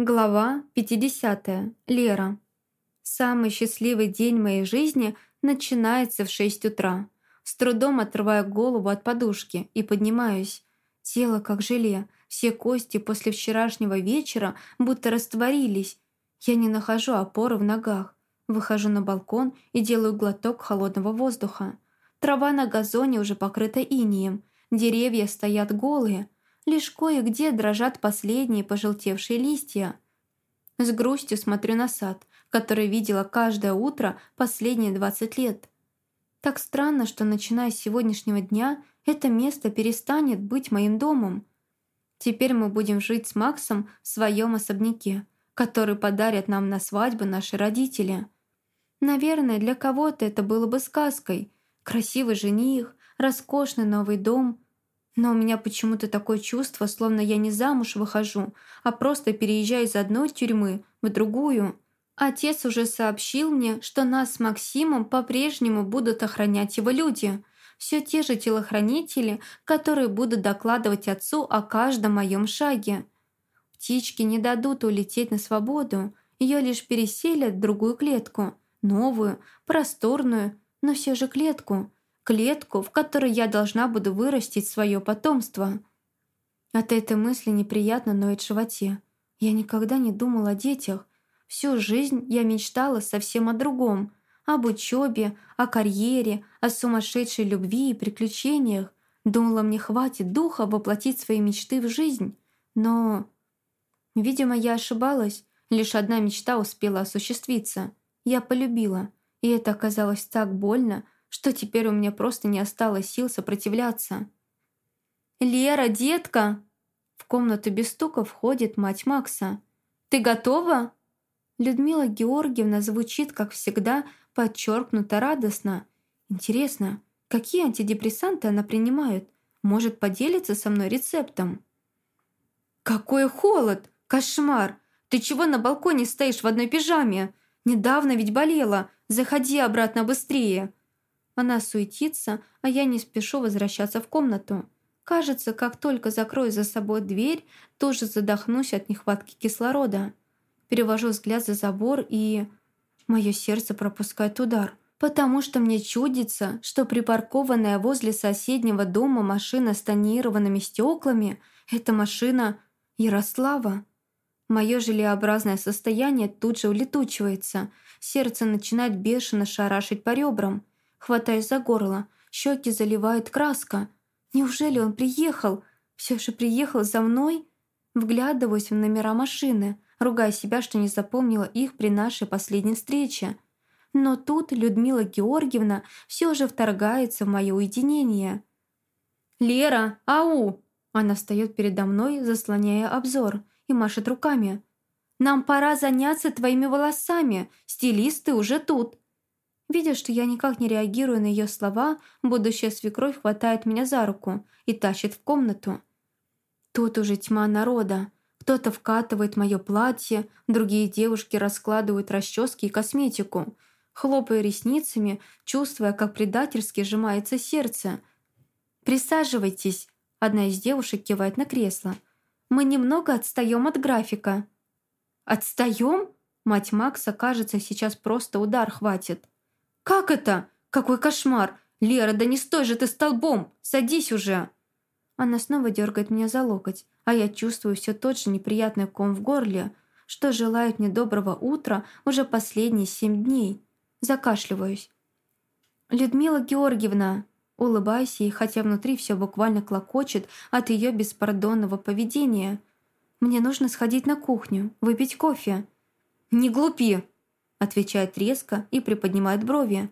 Глава 50. Лера. Самый счастливый день моей жизни начинается в 6 утра. С трудом отрываю голову от подушки и поднимаюсь. Тело как желе, все кости после вчерашнего вечера будто растворились. Я не нахожу опоры в ногах. Выхожу на балкон и делаю глоток холодного воздуха. Трава на газоне уже покрыта инеем, деревья стоят голые – Лишь кое-где дрожат последние пожелтевшие листья. С грустью смотрю на сад, который видела каждое утро последние 20 лет. Так странно, что начиная с сегодняшнего дня это место перестанет быть моим домом. Теперь мы будем жить с Максом в своем особняке, который подарят нам на свадьбу наши родители. Наверное, для кого-то это было бы сказкой. Красивый жених, роскошный новый дом – но у меня почему-то такое чувство, словно я не замуж выхожу, а просто переезжаю из одной тюрьмы в другую. Отец уже сообщил мне, что нас с Максимом по-прежнему будут охранять его люди. Все те же телохранители, которые будут докладывать отцу о каждом моем шаге. Птички не дадут улететь на свободу, ее лишь переселят в другую клетку. Новую, просторную, но все же клетку – клетку, в которой я должна буду вырастить свое потомство. От этой мысли неприятно ноет в животе. Я никогда не думала о детях. Всю жизнь я мечтала совсем о другом. Об учебе, о карьере, о сумасшедшей любви и приключениях. Думала, мне хватит духа воплотить свои мечты в жизнь. Но... Видимо, я ошибалась. Лишь одна мечта успела осуществиться. Я полюбила. И это оказалось так больно, что теперь у меня просто не осталось сил сопротивляться. «Лера, детка!» В комнату без стука входит мать Макса. «Ты готова?» Людмила Георгиевна звучит, как всегда, подчеркнуто радостно. Интересно, какие антидепрессанты она принимает? Может, поделиться со мной рецептом? «Какой холод! Кошмар! Ты чего на балконе стоишь в одной пижаме? Недавно ведь болела. Заходи обратно быстрее!» Она суетится, а я не спешу возвращаться в комнату. Кажется, как только закрою за собой дверь, тоже задохнусь от нехватки кислорода. Перевожу взгляд за забор и... Мое сердце пропускает удар, потому что мне чудится, что припаркованная возле соседнего дома машина с тонированными стеклами – это машина Ярослава. Мое желеобразное состояние тут же улетучивается, сердце начинает бешено шарашить по ребрам – Хватаясь за горло, щеки заливает краска. Неужели он приехал? Все же приехал за мной? Вглядываюсь в номера машины, ругая себя, что не запомнила их при нашей последней встрече. Но тут Людмила Георгиевна все же вторгается в мое уединение. «Лера, ау!» Она встает передо мной, заслоняя обзор, и машет руками. «Нам пора заняться твоими волосами. Стилисты уже тут. Видя, что я никак не реагирую на ее слова, будущая свекровь хватает меня за руку и тащит в комнату. Тут уже тьма народа. Кто-то вкатывает мое платье, другие девушки раскладывают расчески и косметику. Хлопая ресницами, чувствуя, как предательски сжимается сердце. «Присаживайтесь», — одна из девушек кивает на кресло. «Мы немного отстаем от графика». «Отстаем?» Мать Макса, кажется, сейчас просто удар хватит. «Как это? Какой кошмар! Лера, да не стой же ты столбом! Садись уже!» Она снова дергает меня за локоть, а я чувствую все тот же неприятный ком в горле, что желает мне доброго утра уже последние семь дней. Закашливаюсь. «Людмила Георгиевна!» Улыбаюсь ей, хотя внутри все буквально клокочет от ее беспардонного поведения. «Мне нужно сходить на кухню, выпить кофе». «Не глупи!» Отвечает резко и приподнимает брови.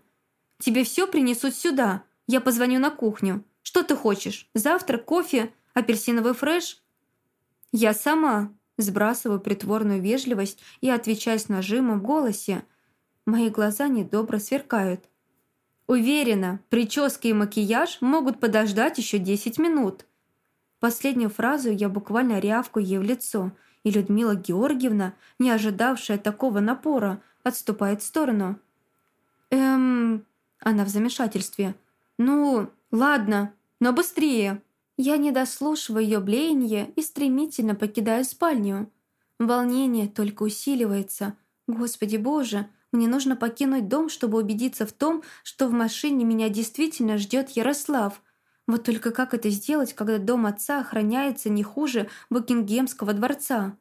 «Тебе все принесут сюда. Я позвоню на кухню. Что ты хочешь? Завтрак, кофе, апельсиновый фреш?» «Я сама», сбрасываю притворную вежливость и отвечаю с нажимом в голосе. Мои глаза недобро сверкают. «Уверена, прическа и макияж могут подождать еще 10 минут». Последнюю фразу я буквально рявкаю ей в лицо, и Людмила Георгиевна, не ожидавшая такого напора, отступает в сторону. «Эм...» Она в замешательстве. «Ну, ладно, но быстрее!» Я не дослушиваю ее блеяние и стремительно покидаю спальню. Волнение только усиливается. Господи боже, мне нужно покинуть дом, чтобы убедиться в том, что в машине меня действительно ждет Ярослав. Вот только как это сделать, когда дом отца охраняется не хуже Букингемского дворца?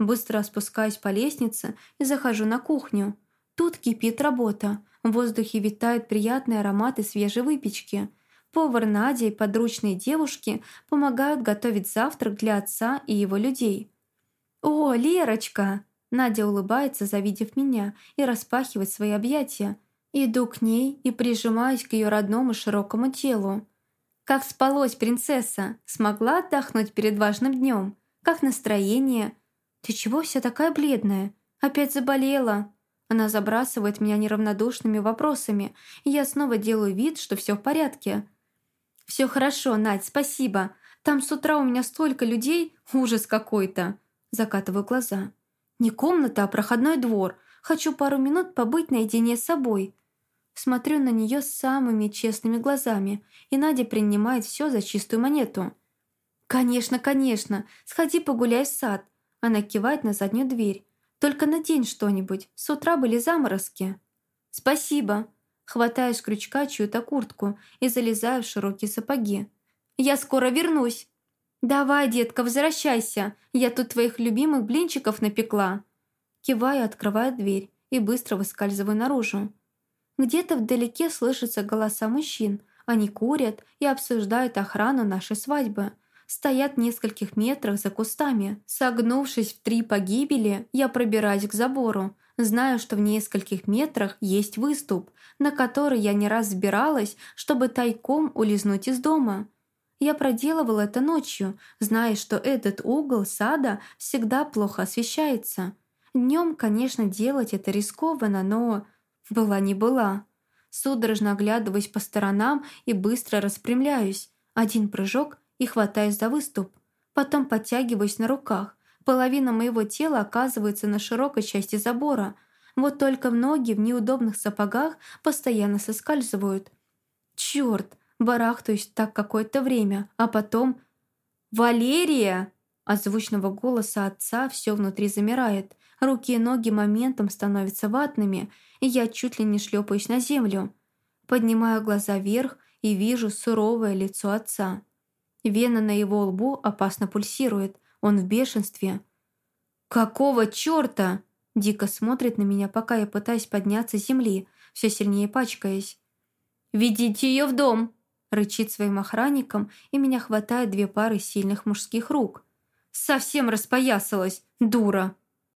Быстро спускаюсь по лестнице и захожу на кухню. Тут кипит работа. В воздухе витают приятные ароматы свежей выпечки. Повар Надя и подручные девушки помогают готовить завтрак для отца и его людей. «О, Лерочка!» Надя улыбается, завидев меня, и распахивает свои объятия. Иду к ней и прижимаюсь к ее родному широкому телу. «Как спалось, принцесса? Смогла отдохнуть перед важным днем? Как настроение?» «Ты чего вся такая бледная? Опять заболела?» Она забрасывает меня неравнодушными вопросами, и я снова делаю вид, что все в порядке. «Все хорошо, Надь, спасибо. Там с утра у меня столько людей, ужас какой-то!» Закатываю глаза. «Не комната, а проходной двор. Хочу пару минут побыть наедине с собой». Смотрю на нее самыми честными глазами, и Надя принимает все за чистую монету. «Конечно, конечно. Сходи погуляй в сад. Она кивает на заднюю дверь. «Только надень что-нибудь. С утра были заморозки». «Спасибо». Хватаю с крючка чью-то куртку и залезаю в широкие сапоги. «Я скоро вернусь». «Давай, детка, возвращайся. Я тут твоих любимых блинчиков напекла». Киваю, открываю дверь и быстро выскальзываю наружу. Где-то вдалеке слышатся голоса мужчин. Они курят и обсуждают охрану нашей свадьбы стоят в нескольких метрах за кустами. Согнувшись в три погибели, я пробираюсь к забору. Знаю, что в нескольких метрах есть выступ, на который я не раз сбиралась, чтобы тайком улизнуть из дома. Я проделывала это ночью, зная, что этот угол сада всегда плохо освещается. Днем, конечно, делать это рискованно, но была не была. Судорожно оглядываюсь по сторонам и быстро распрямляюсь. Один прыжок, и хватаюсь за выступ. Потом подтягиваюсь на руках. Половина моего тела оказывается на широкой части забора. Вот только ноги в неудобных сапогах постоянно соскальзывают. Черт, барахтаюсь так какое-то время, а потом... «Валерия!» От звучного голоса отца все внутри замирает. Руки и ноги моментом становятся ватными, и я чуть ли не шлепаюсь на землю. Поднимаю глаза вверх и вижу суровое лицо отца. Вена на его лбу опасно пульсирует. Он в бешенстве. «Какого чёрта?» Дико смотрит на меня, пока я пытаюсь подняться с земли, все сильнее пачкаясь. «Ведите ее в дом!» Рычит своим охранником, и меня хватает две пары сильных мужских рук. «Совсем распоясалась, дура!»